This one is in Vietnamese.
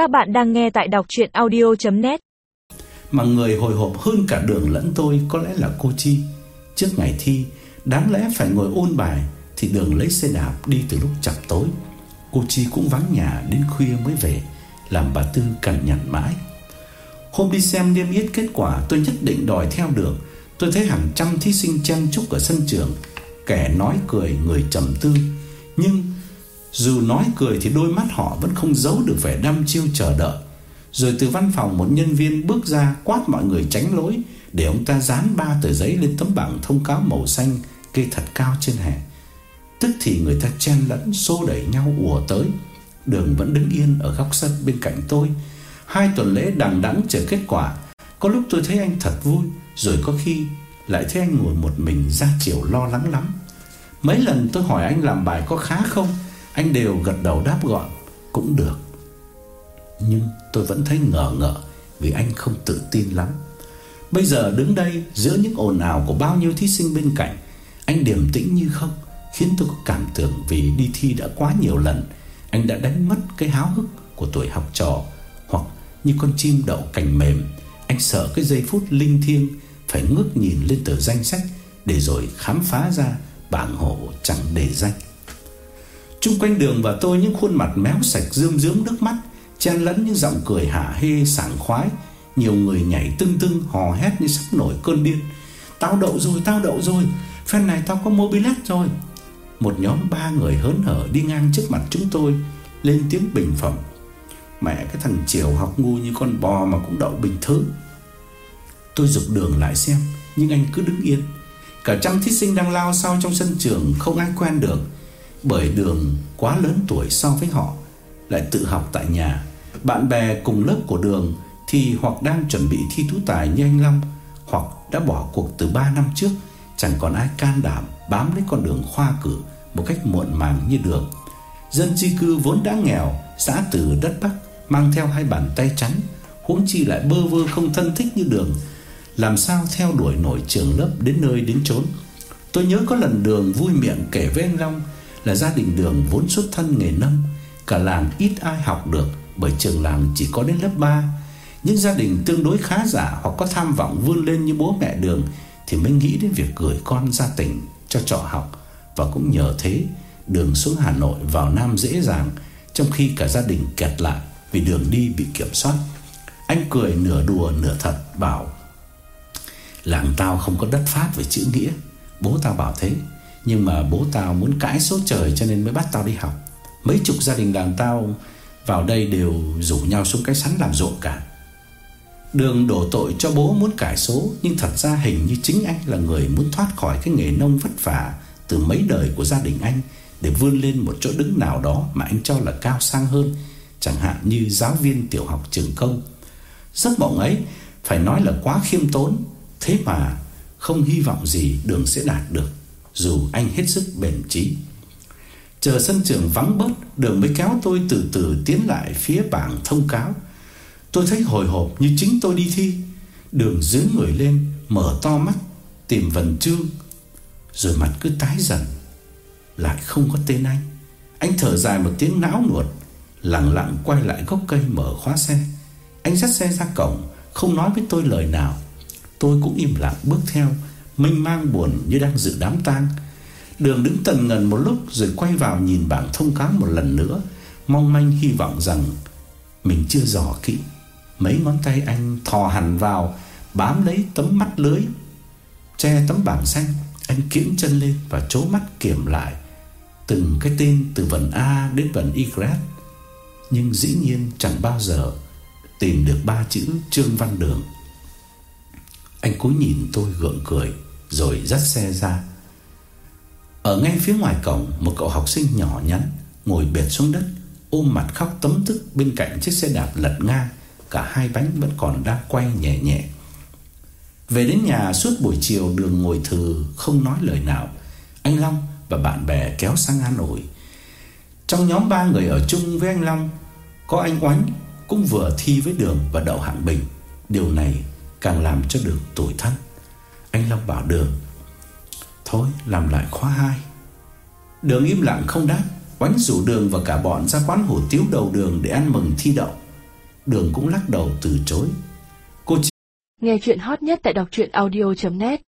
Các bạn đang nghe tại đọc audio net Mà người hồi hộp hơn cả đường lẫn tôi có lẽ là cô Chi. Trước ngày thi, đáng lẽ phải ngồi ôn bài thì đường lấy xe đạp đi từ lúc chập tối. Cô Chi cũng vắng nhà đến khuya mới về, làm bà Tư cằn nhằn mãi. Hôm đi xem niêm yết kết quả, tôi nhất định đòi theo đường. Tôi thấy hàng trăm thí sinh chen chúc ở sân trường, kẻ nói cười, người trầm tư, nhưng dù nói cười thì đôi mắt họ vẫn không giấu được vẻ đăm chiêu chờ đợi. Rồi từ văn phòng một nhân viên bước ra quát mọi người tránh lối để ông ta dán ba tờ giấy lên tấm bảng thông cáo màu xanh kê thật cao trên hè. Tức thì người ta chen lẫn xô đẩy nhau ùa tới. Đường vẫn đứng yên ở góc sân bên cạnh tôi. Hai tuần lễ đằng đẵng chờ kết quả. Có lúc tôi thấy anh thật vui, rồi có khi lại thấy anh ngồi một mình ra chiều lo lắng lắm. Mấy lần tôi hỏi anh làm bài có khá không, anh đều gật đầu đáp gọn, cũng được. Nhưng tôi vẫn thấy ngờ ngợ vì anh không tự tin lắm. Bây giờ đứng đây giữa những ồn ào của bao nhiêu thí sinh bên cạnh, anh điềm tĩnh như không, khiến tôi có cảm tưởng vì đi thi đã quá nhiều lần, anh đã đánh mất cái háo hức của tuổi học trò, hoặc như con chim đậu cành mềm, anh sợ cái giây phút linh thiêng phải ngước nhìn lên tờ danh sách để rồi khám phá ra bảng hộ chẳng để danh. Trung quanh đường và tôi những khuôn mặt méo sạch rơm rớm nước mắt, chen lẫn những giọng cười hả hê sảng khoái, nhiều người nhảy tưng tưng hò hét như sắp nổi cơn điên. Tao đậu rồi, tao đậu rồi, phen này tao có mobilet rồi. Một nhóm ba người hớn hở đi ngang trước mặt chúng tôi, lên tiếng bình phẩm. Mẹ cái thằng Triều học ngu như con bò mà cũng đậu bình thứ. Tôi dục đường lại xem, nhưng anh cứ đứng yên. Cả trăm thí sinh đang lao sao trong sân trường không ai quen được bởi Đường quá lớn tuổi so với họ, lại tự học tại nhà. Bạn bè cùng lớp của Đường thì hoặc đang chuẩn bị thi tú tài như anh Long, hoặc đã bỏ cuộc từ 3 năm trước, chẳng còn ai can đảm bám lấy con đường khoa cử một cách muộn màng như Đường. Dân di cư vốn đã nghèo, xã từ đất Bắc mang theo hai bàn tay trắng, huống chi lại bơ vơ không thân thích như Đường, làm sao theo đuổi nổi trường lớp đến nơi đến chốn. Tôi nhớ có lần Đường vui miệng kể với anh Long là gia đình Đường vốn xuất thân nghề nông, cả làng ít ai học được bởi trường làng chỉ có đến lớp 3. Những gia đình tương đối khá giả hoặc có tham vọng vươn lên như bố mẹ Đường thì mới nghĩ đến việc gửi con ra tỉnh cho trọ học và cũng nhờ thế Đường xuống Hà Nội vào Nam dễ dàng, trong khi cả gia đình kẹt lại vì đường đi bị kiểm soát. Anh cười nửa đùa nửa thật bảo: "Làng tao không có đất phát về chữ nghĩa, bố tao bảo thế." Nhưng mà bố tao muốn cãi số trời cho nên mới bắt tao đi học. Mấy chục gia đình làng tao vào đây đều rủ nhau xuống cái sắn làm ruộng cả. Đường đổ tội cho bố muốn cải số, Nhưng thật ra hình như chính anh là người muốn thoát khỏi cái nghề nông vất vả Từ mấy đời của gia đình anh Để vươn lên một chỗ đứng nào đó mà anh cho là cao sang hơn, Chẳng hạn như giáo viên tiểu học trường công. Giấc mộng ấy phải nói là quá khiêm tốn, Thế mà không hy vọng gì đường sẽ đạt được dù anh hết sức bền chí. Chờ sân trường vắng bớt, Đường mới kéo tôi từ từ tiến lại phía bảng thông cáo. Tôi thấy hồi hộp như chính tôi đi thi. Đường dưới người lên, mở to mắt, tìm vần chương, rồi mặt cứ tái dần. Lại không có tên anh. Anh thở dài một tiếng não nuột, lặng lặng quay lại gốc cây mở khóa xe. Anh dắt xe ra cổng, không nói với tôi lời nào. Tôi cũng im lặng bước theo mênh mang buồn như đang dự đám tang. Đường đứng tần ngần một lúc rồi quay vào nhìn bảng thông cáo một lần nữa, mong manh hy vọng rằng mình chưa dò kỹ. Mấy ngón tay anh thò hẳn vào, bám lấy tấm mắt lưới, che tấm bảng xanh, anh kiễng chân lên và chố mắt kiểm lại từng cái tên từ vần A đến vần Y. Nhưng dĩ nhiên chẳng bao giờ tìm được ba chữ Trương Văn Đường. Anh cúi nhìn tôi gượng cười rồi dắt xe ra. Ở ngay phía ngoài cổng, một cậu học sinh nhỏ nhắn ngồi bệt xuống đất, ôm mặt khóc tấm tức bên cạnh chiếc xe đạp lật ngang, cả hai bánh vẫn còn đang quay nhẹ nhẹ. Về đến nhà suốt buổi chiều đường ngồi thừ không nói lời nào. Anh Long và bạn bè kéo sang Hà Nội. Trong nhóm ba người ở chung với anh Long, có anh Oánh cũng vừa thi với Đường và đậu hạng bình. Điều này càng làm cho Đường tủi thân. Anh Long bảo, Đường, Thôi làm lại khóa 2 Đường im lặng không đáp Oánh rủ Đường và cả bọn ra quán hủ tiếu đầu đường để ăn mừng thi đậu. Đường cũng lắc đầu từ chối. Cô chỉ... Nghe chuyện hot nhất tại đọc audio.net